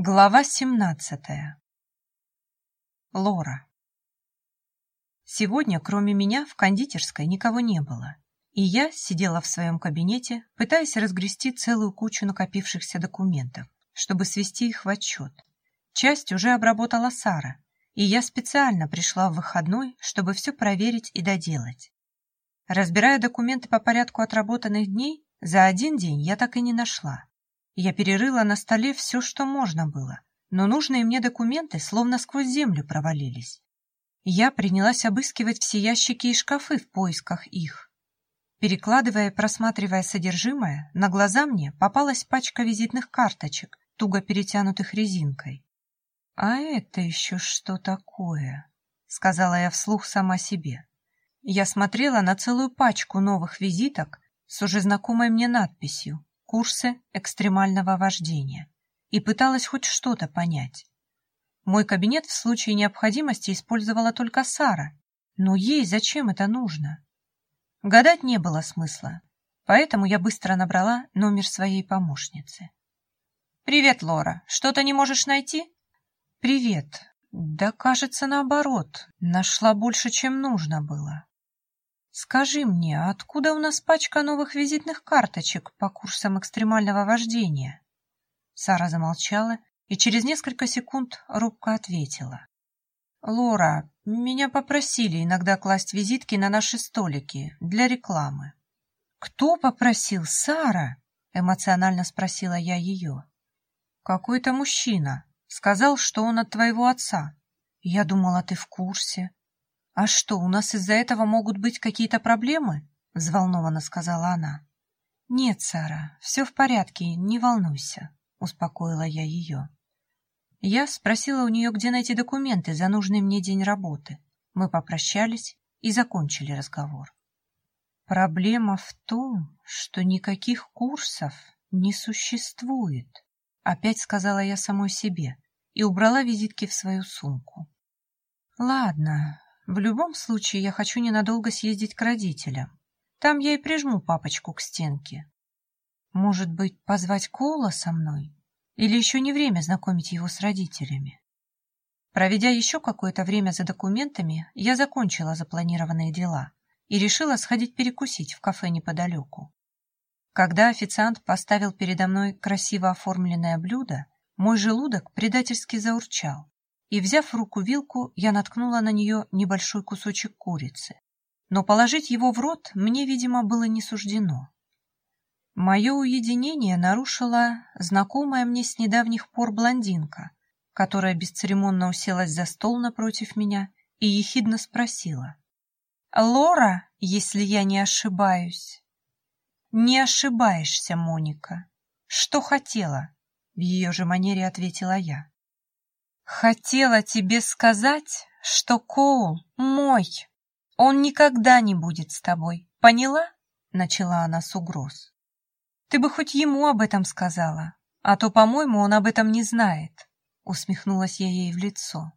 Глава 17. Лора. Сегодня, кроме меня, в кондитерской никого не было, и я сидела в своем кабинете, пытаясь разгрести целую кучу накопившихся документов, чтобы свести их в отчет. Часть уже обработала Сара, и я специально пришла в выходной, чтобы все проверить и доделать. Разбирая документы по порядку отработанных дней, за один день я так и не нашла. Я перерыла на столе все, что можно было, но нужные мне документы словно сквозь землю провалились. Я принялась обыскивать все ящики и шкафы в поисках их. Перекладывая и просматривая содержимое, на глаза мне попалась пачка визитных карточек, туго перетянутых резинкой. «А это еще что такое?» — сказала я вслух сама себе. Я смотрела на целую пачку новых визиток с уже знакомой мне надписью курсы экстремального вождения и пыталась хоть что-то понять. Мой кабинет в случае необходимости использовала только Сара, но ей зачем это нужно? Гадать не было смысла, поэтому я быстро набрала номер своей помощницы. «Привет, Лора. Что-то не можешь найти?» «Привет. Да, кажется, наоборот. Нашла больше, чем нужно было. «Скажи мне, откуда у нас пачка новых визитных карточек по курсам экстремального вождения?» Сара замолчала и через несколько секунд робко ответила. «Лора, меня попросили иногда класть визитки на наши столики для рекламы». «Кто попросил, Сара?» — эмоционально спросила я ее. «Какой-то мужчина. Сказал, что он от твоего отца. Я думала, ты в курсе. «А что, у нас из-за этого могут быть какие-то проблемы?» — взволнованно сказала она. «Нет, Сара, все в порядке, не волнуйся», — успокоила я ее. Я спросила у нее, где найти документы за нужный мне день работы. Мы попрощались и закончили разговор. Проблема в том, что никаких курсов не существует, опять сказала я самой себе и убрала визитки в свою сумку. Ладно, в любом случае, я хочу ненадолго съездить к родителям. Там я и прижму папочку к стенке. Может быть, позвать Коула со мной? Или еще не время знакомить его с родителями? Проведя еще какое-то время за документами, я закончила запланированные дела и решила сходить перекусить в кафе неподалеку. Когда официант поставил передо мной красиво оформленное блюдо, мой желудок предательски заурчал и, взяв в руку вилку, я наткнула на нее небольшой кусочек курицы. Но положить его в рот мне, видимо, было не суждено. Мое уединение нарушила знакомая мне с недавних пор блондинка, которая бесцеремонно уселась за стол напротив меня и ехидно спросила. «Лора, если я не ошибаюсь?» «Не ошибаешься, Моника. Что хотела?» В ее же манере ответила я. Хотела тебе сказать, что Коул мой. Он никогда не будет с тобой. Поняла? Начала она с угроз. Ты бы хоть ему об этом сказала, а то, по-моему, он об этом не знает. Усмехнулась я ей в лицо.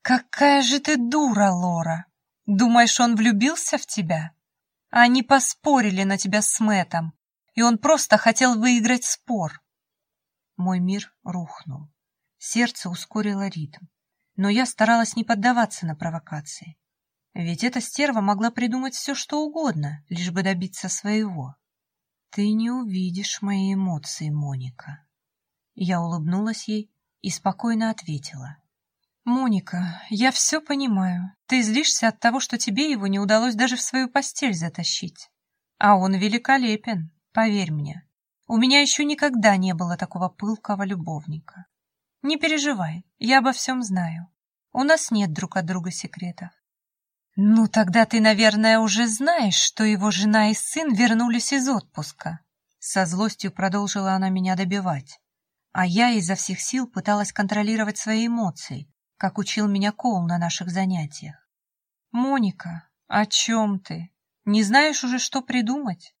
Какая же ты дура, Лора! Думаешь, он влюбился в тебя? Они поспорили на тебя с Мэтом, и он просто хотел выиграть спор. Мой мир рухнул. Сердце ускорило ритм. Но я старалась не поддаваться на провокации. Ведь эта стерва могла придумать все, что угодно, лишь бы добиться своего. «Ты не увидишь мои эмоции, Моника». Я улыбнулась ей и спокойно ответила. «Моника, я все понимаю. Ты злишься от того, что тебе его не удалось даже в свою постель затащить. А он великолепен, поверь мне. У меня еще никогда не было такого пылкого любовника. Не переживай, я обо всем знаю. У нас нет друг от друга секретов. Ну, тогда ты, наверное, уже знаешь, что его жена и сын вернулись из отпуска. Со злостью продолжила она меня добивать. А я изо всех сил пыталась контролировать свои эмоции, как учил меня Коул на наших занятиях. «Моника, о чем ты? Не знаешь уже, что придумать?»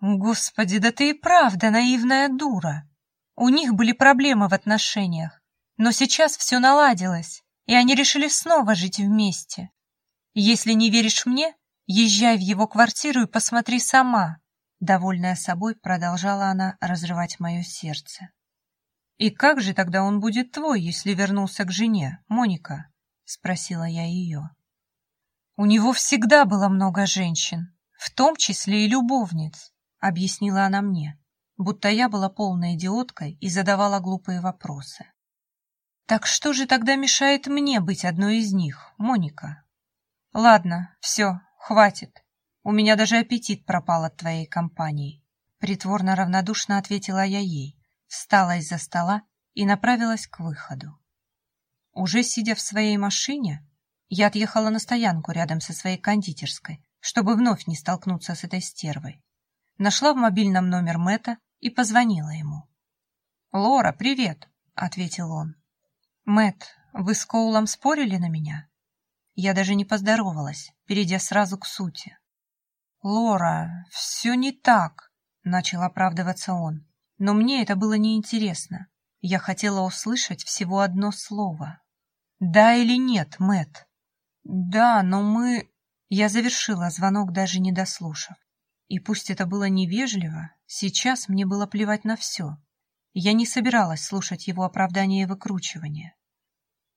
«Господи, да ты и правда наивная дура!» У них были проблемы в отношениях, но сейчас все наладилось, и они решили снова жить вместе. Если не веришь мне, езжай в его квартиру и посмотри сама. Довольная собой, продолжала она разрывать мое сердце. «И как же тогда он будет твой, если вернулся к жене, Моника?» — спросила я ее. «У него всегда было много женщин, в том числе и любовниц», — объяснила она мне, будто я была полной идиоткой и задавала глупые вопросы. «Так что же тогда мешает мне быть одной из них, Моника?» «Ладно, все, хватит. У меня даже аппетит пропал от твоей компании», — притворно равнодушно ответила я ей, встала из-за стола и направилась к выходу. Уже сидя в своей машине, я отъехала на стоянку рядом со своей кондитерской, чтобы вновь не столкнуться с этой стервой. Нашла в мобильном номер Мэтта и позвонила ему. «Лора, привет!» — ответил он. «Мэтт, вы с Коулом спорили на меня?» Я даже не поздоровалась, перейдя сразу к сути. «Лора, все не так», — начал оправдываться он. Но мне это было неинтересно. Я хотела услышать всего одно слово. «Да или нет, Мэт? «Да, но мы...» Я завершила звонок, даже не дослушав. И пусть это было невежливо, сейчас мне было плевать на все. Я не собиралась слушать его оправдания и выкручивания.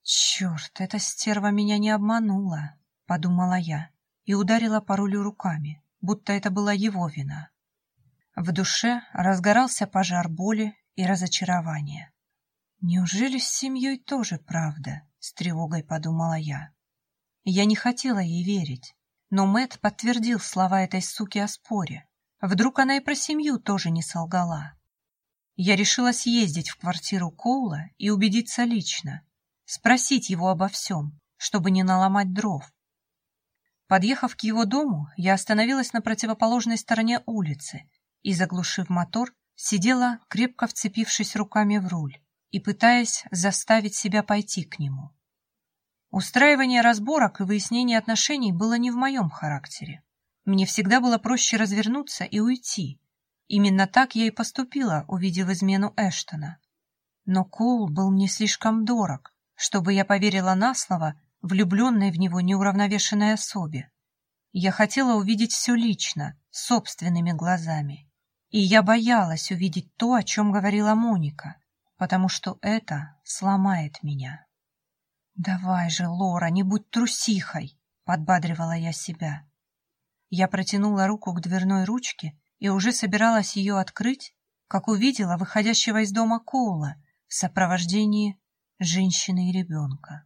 «Черт, эта стерва меня не обманула», — подумала я и ударила по рулю руками, будто это была его вина. В душе разгорался пожар боли и разочарования. «Неужели с семьей тоже правда?» — с тревогой подумала я. Я не хотела ей верить, но Мэт подтвердил слова этой суки о споре. Вдруг она и про семью тоже не солгала. Я решила съездить в квартиру Коула и убедиться лично, спросить его обо всем, чтобы не наломать дров. Подъехав к его дому, я остановилась на противоположной стороне улицы и, заглушив мотор, сидела, крепко вцепившись руками в руль и пытаясь заставить себя пойти к нему. Устраивание разборок и выяснение отношений было не в моем характере. Мне всегда было проще развернуться и уйти. Именно так я и поступила, увидев измену Эштона. Но Коул был мне слишком дорог, чтобы я поверила на слово влюбленной в него неуравновешенной особе. Я хотела увидеть все лично, собственными глазами. И я боялась увидеть то, о чем говорила Моника, потому что это сломает меня. «Давай же, Лора, не будь трусихой!» — подбадривала я себя. Я протянула руку к дверной ручке и уже собиралась ее открыть, как увидела выходящего из дома Коула в сопровождении женщины и ребенка.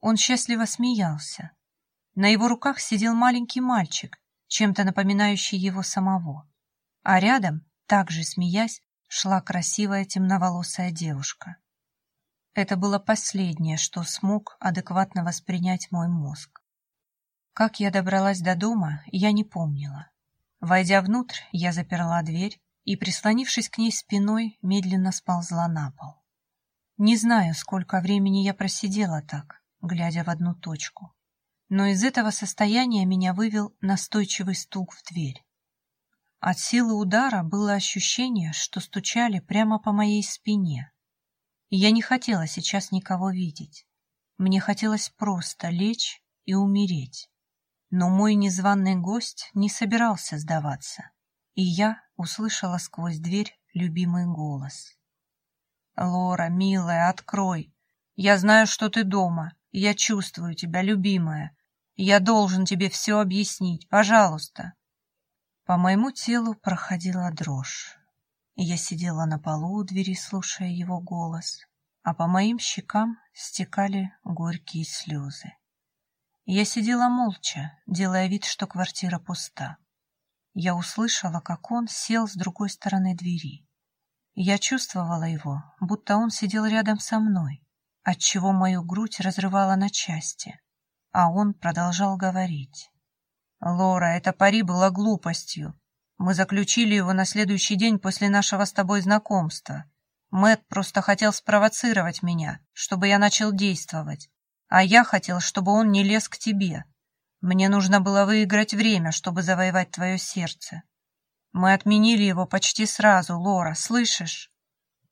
Он счастливо смеялся. На его руках сидел маленький мальчик, чем-то напоминающий его самого а рядом, также смеясь, шла красивая темноволосая девушка. Это было последнее, что смог адекватно воспринять мой мозг. Как я добралась до дома, я не помнила. Войдя внутрь, я заперла дверь и, прислонившись к ней спиной, медленно сползла на пол. Не знаю, сколько времени я просидела так, глядя в одну точку, но из этого состояния меня вывел настойчивый стук в дверь. От силы удара было ощущение, что стучали прямо по моей спине. Я не хотела сейчас никого видеть. Мне хотелось просто лечь и умереть. Но мой незваный гость не собирался сдаваться, и я услышала сквозь дверь любимый голос. «Лора, милая, открой. Я знаю, что ты дома. Я чувствую тебя, любимая. Я должен тебе все объяснить. Пожалуйста, по моему телу проходила дрожь. Я сидела на полу у двери, слушая его голос, а по моим щекам стекали горькие слезы. Я сидела молча, делая вид, что квартира пуста. Я услышала, как он сел с другой стороны двери. Я чувствовала его, будто он сидел рядом со мной, отчего мою грудь разрывала на части, а он продолжал говорить. Лора, это пари было глупостью. Мы заключили его на следующий день после нашего с тобой знакомства. Мэт просто хотел спровоцировать меня, чтобы я начал действовать. А я хотел, чтобы он не лез к тебе. Мне нужно было выиграть время, чтобы завоевать твое сердце. Мы отменили его почти сразу, Лора, слышишь?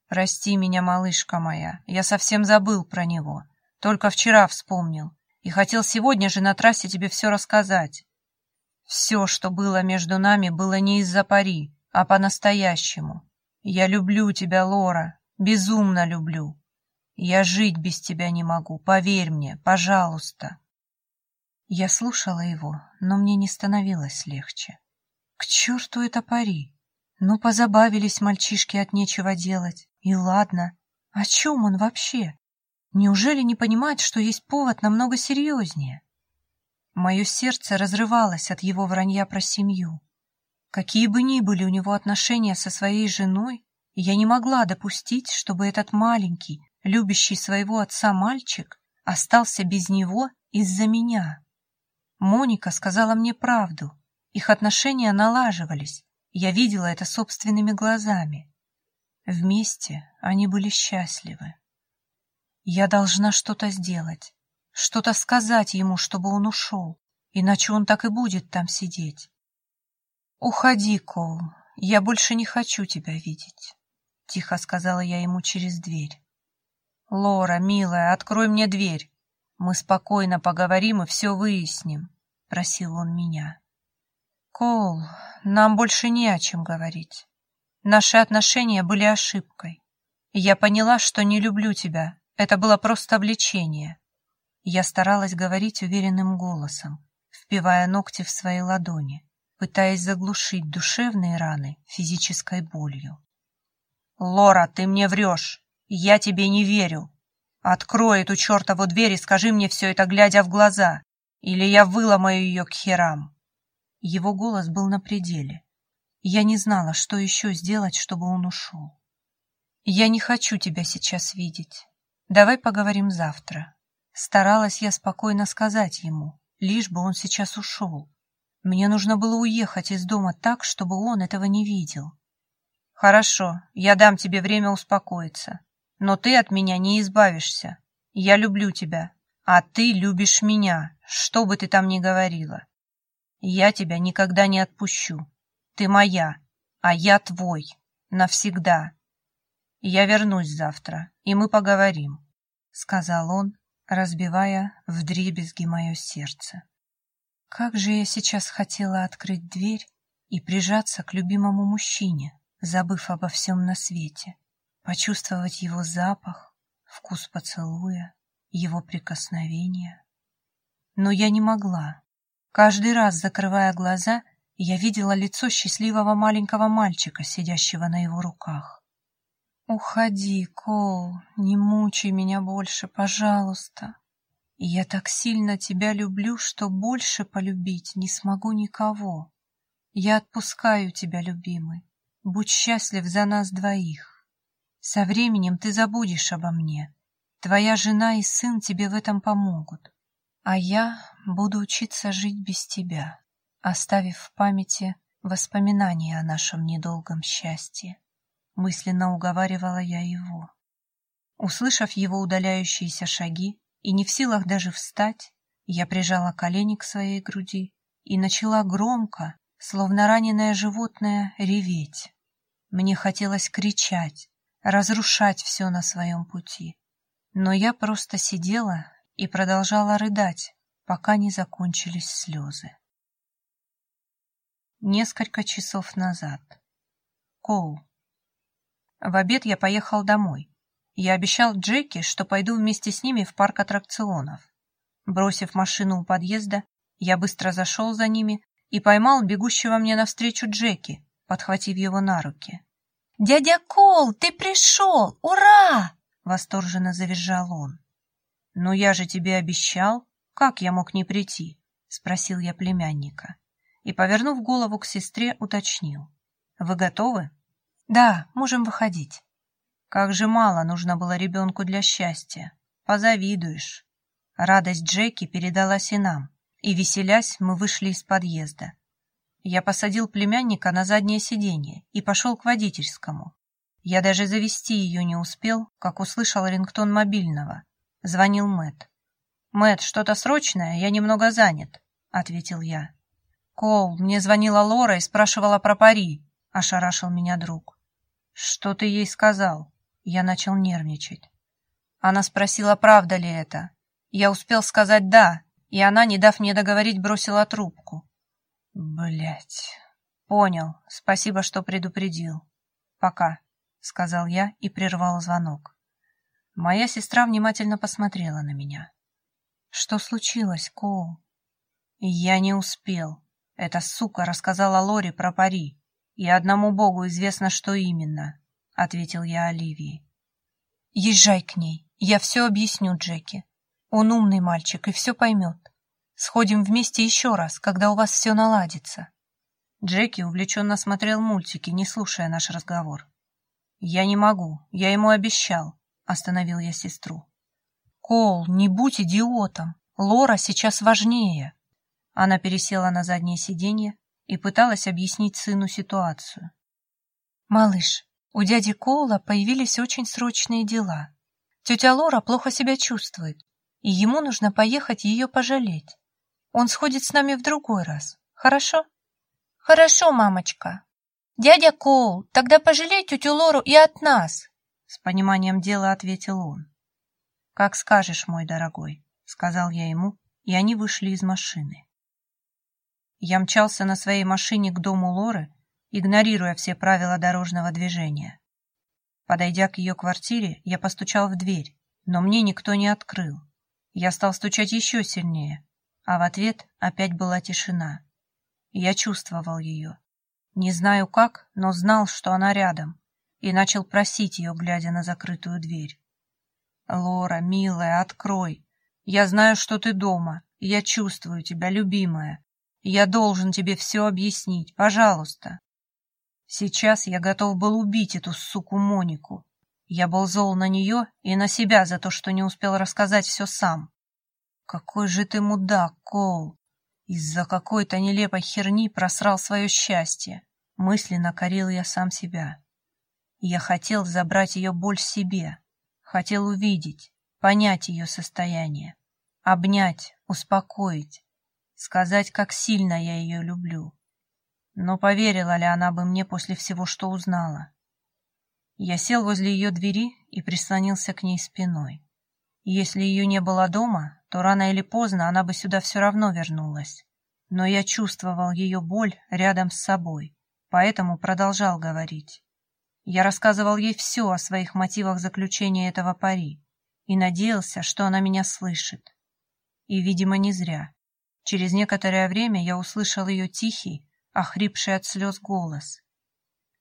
Прости меня, малышка моя, я совсем забыл про него. Только вчера вспомнил. И хотел сегодня же на трассе тебе все рассказать. Все, что было между нами, было не из-за пари, а по-настоящему. Я люблю тебя, Лора, Безумно люблю. Я жить без тебя не могу, поверь мне, пожалуйста. Я слушала его, но мне не становилось легче. К черту это пари! Ну, позабавились мальчишки от нечего делать. И ладно. О чем он вообще? Неужели не понимает, что есть повод намного серьезнее? Мое сердце разрывалось от его вранья про семью. Какие бы ни были у него отношения со своей женой, я не могла допустить, чтобы этот маленький, любящий своего отца мальчик остался без него из-за меня. Моника сказала мне правду. Их отношения налаживались. Я видела это собственными глазами. Вместе они были счастливы. Я должна что-то сделать, что-то сказать ему, чтобы он ушел, иначе он так и будет там сидеть. «Уходи, Коул, я больше не хочу тебя видеть», — тихо сказала я ему через дверь. «Лора, милая, открой мне дверь. Мы спокойно поговорим и все выясним», — просил он меня. «Коул, нам больше не о чем говорить. Наши отношения были ошибкой. Я поняла, что не люблю тебя. Это было просто влечение». Я старалась говорить уверенным голосом, впивая ногти в свои ладони, пытаясь заглушить душевные раны физической болью. «Лора, ты мне врешь!» Я тебе не верю. Открой эту чертову дверь и скажи мне все это, глядя в глаза, или я выломаю ее к херам. Его голос был на пределе. Я не знала, что еще сделать, чтобы он ушел. Я не хочу тебя сейчас видеть. Давай поговорим завтра. Старалась я спокойно сказать ему, лишь бы он сейчас ушел. Мне нужно было уехать из дома так, чтобы он этого не видел. Хорошо, я дам тебе время успокоиться. Но ты от меня не избавишься. Я люблю тебя, а ты любишь меня, что бы ты там ни говорила. Я тебя никогда не отпущу. Ты моя, а я твой. Навсегда. Я вернусь завтра, и мы поговорим, — сказал он, разбивая вдребезги мое сердце. Как же я сейчас хотела открыть дверь и прижаться к любимому мужчине, забыв обо всем на свете почувствовать его запах, вкус поцелуя, его прикосновения. Но я не могла. Каждый раз, закрывая глаза, я видела лицо счастливого маленького мальчика, сидящего на его руках. «Уходи, Кол, не мучай меня больше, пожалуйста. Я так сильно тебя люблю, что больше полюбить не смогу никого. Я отпускаю тебя, любимый. Будь счастлив за нас двоих. Со временем ты забудешь обо мне. Твоя жена и сын тебе в этом помогут. А я буду учиться жить без тебя, оставив в памяти воспоминания о нашем недолгом счастье. Мысленно уговаривала я его. Услышав его удаляющиеся шаги и не в силах даже встать, я прижала колени к своей груди и начала громко, словно раненое животное, реветь. Мне хотелось кричать, разрушать все на своем пути. Но я просто сидела и продолжала рыдать, пока не закончились слезы. Несколько часов назад. Коул. В обед я поехал домой. Я обещал Джеки, что пойду вместе с ними в парк аттракционов. Бросив машину у подъезда, я быстро зашел за ними и поймал бегущего мне навстречу Джеки, подхватив его на руки. «Дядя Кол, ты пришел! Ура!» — восторженно завизжал он. «Ну я же тебе обещал. Как я мог не прийти?» — спросил я племянника. И, повернув голову к сестре, уточнил. «Вы готовы?» «Да, можем выходить». Как же мало нужно было ребенку для счастья. Позавидуешь. Радость Джеки передалась и нам, и, веселясь, мы вышли из подъезда. Я посадил племянника на заднее сиденье и пошел к водительскому. Я даже завести ее не успел, как услышал рингтон мобильного. Звонил Мэт. Мэт, что-то срочное, я немного занят», — ответил я. «Коул, мне звонила Лора и спрашивала про пари», — ошарашил меня друг. «Что ты ей сказал?» Я начал нервничать. Она спросила, правда ли это. Я успел сказать «да», и она, не дав мне договорить, бросила трубку. Блять. Понял. Спасибо, что предупредил. Пока. сказал я и прервал звонок. Моя сестра внимательно посмотрела на меня. Что случилось, Коул? Я не успел. Эта сука рассказала Лори про пари, и одному богу известно, что именно, ответил я Оливии. Езжай к ней, я все объясню Джеки. Он умный мальчик и все поймет. Сходим вместе еще раз, когда у вас все наладится. Джеки увлеченно смотрел мультики, не слушая наш разговор. «Я не могу, я ему обещал», — остановил я сестру. «Кол, не будь идиотом, Лора сейчас важнее». Она пересела на заднее сиденье и пыталась объяснить сыну ситуацию. «Малыш, у дяди Коула появились очень срочные дела. Тетя Лора плохо себя чувствует, и ему нужно поехать ее пожалеть. Он сходит с нами в другой раз, хорошо?» «Хорошо, мамочка», «Дядя Коул, тогда пожалей тетю Лору и от нас!» С пониманием дела ответил он. «Как скажешь, мой дорогой», — сказал я ему, и они вышли из машины. Я мчался на своей машине к дому Лоры, игнорируя все правила дорожного движения. Подойдя к ее квартире, я постучал в дверь, но мне никто не открыл. Я стал стучать еще сильнее, а в ответ опять была тишина. Я чувствовал ее. Не знаю как, но знал, что она рядом, и начал просить ее, глядя на закрытую дверь. «Лора, милая, открой. Я знаю, что ты дома. Я чувствую тебя, любимая. Я должен тебе все объяснить. Пожалуйста». Сейчас я готов был убить эту суку Монику. Я был зол на нее и на себя за то, что не успел рассказать все сам. «Какой же ты мудак, Коул! Из-за какой-то нелепой херни просрал свое счастье. Мысленно корил я сам себя. Я хотел забрать ее боль себе. Хотел увидеть, понять ее состояние. Обнять, успокоить. Сказать, как сильно я ее люблю. Но поверила ли она бы мне после всего, что узнала? Я сел возле ее двери и прислонился к ней спиной. Если ее не было дома, то рано или поздно она бы сюда все равно вернулась. Но я чувствовал ее боль рядом с собой, поэтому продолжал говорить. Я рассказывал ей все о своих мотивах заключения этого пари и надеялся, что она меня слышит. И, видимо, не зря. Через некоторое время я услышал ее тихий, охрипший от слез голос.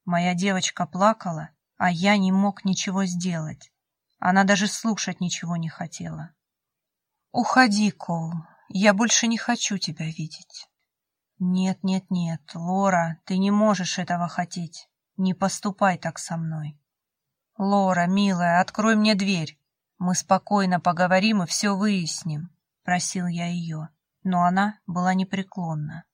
Моя девочка плакала, а я не мог ничего сделать. Она даже слушать ничего не хотела. «Уходи, Коул, я больше не хочу тебя видеть». «Нет, нет, нет, Лора, ты не можешь этого хотеть. Не поступай так со мной». «Лора, милая, открой мне дверь. Мы спокойно поговорим и все выясним», — просил я ее, но она была непреклонна.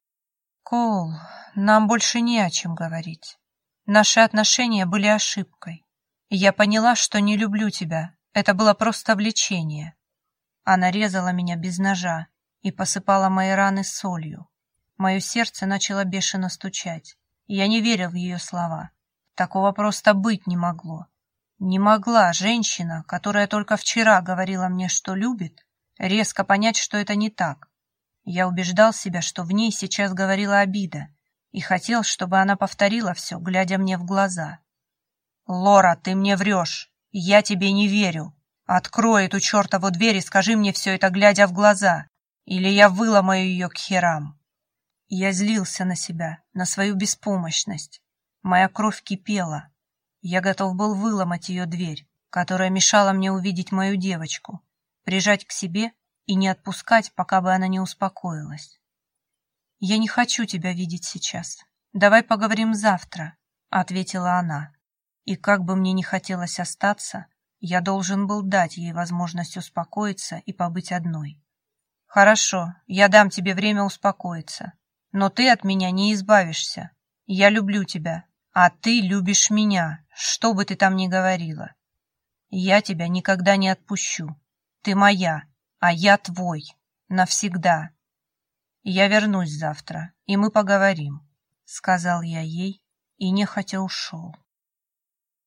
«Коул, нам больше не о чем говорить. Наши отношения были ошибкой. Я поняла, что не люблю тебя. Это было просто влечение. Она резала меня без ножа и посыпала мои раны солью. Мое сердце начало бешено стучать. Я не верил в ее слова. Такого просто быть не могло. Не могла женщина, которая только вчера говорила мне, что любит, резко понять, что это не так. Я убеждал себя, что в ней сейчас говорила обида, и хотел, чтобы она повторила все, глядя мне в глаза. «Лора, ты мне врешь. Я тебе не верю. Открой эту чертову дверь и скажи мне все это, глядя в глаза, или я выломаю ее к херам». Я злился на себя, на свою беспомощность. Моя кровь кипела. Я готов был выломать ее дверь, которая мешала мне увидеть мою девочку, прижать к себе и не отпускать, пока бы она не успокоилась. «Я не хочу тебя видеть сейчас. Давай поговорим завтра», — ответила она. И как бы мне ни хотелось остаться, я должен был дать ей возможность успокоиться и побыть одной. «Хорошо, я дам тебе время успокоиться, но ты от меня не избавишься. Я люблю тебя, а ты любишь меня, что бы ты там ни говорила. Я тебя никогда не отпущу. Ты моя, а я твой. Навсегда. Я вернусь завтра, и мы поговорим», — сказал я ей и нехотя ушел.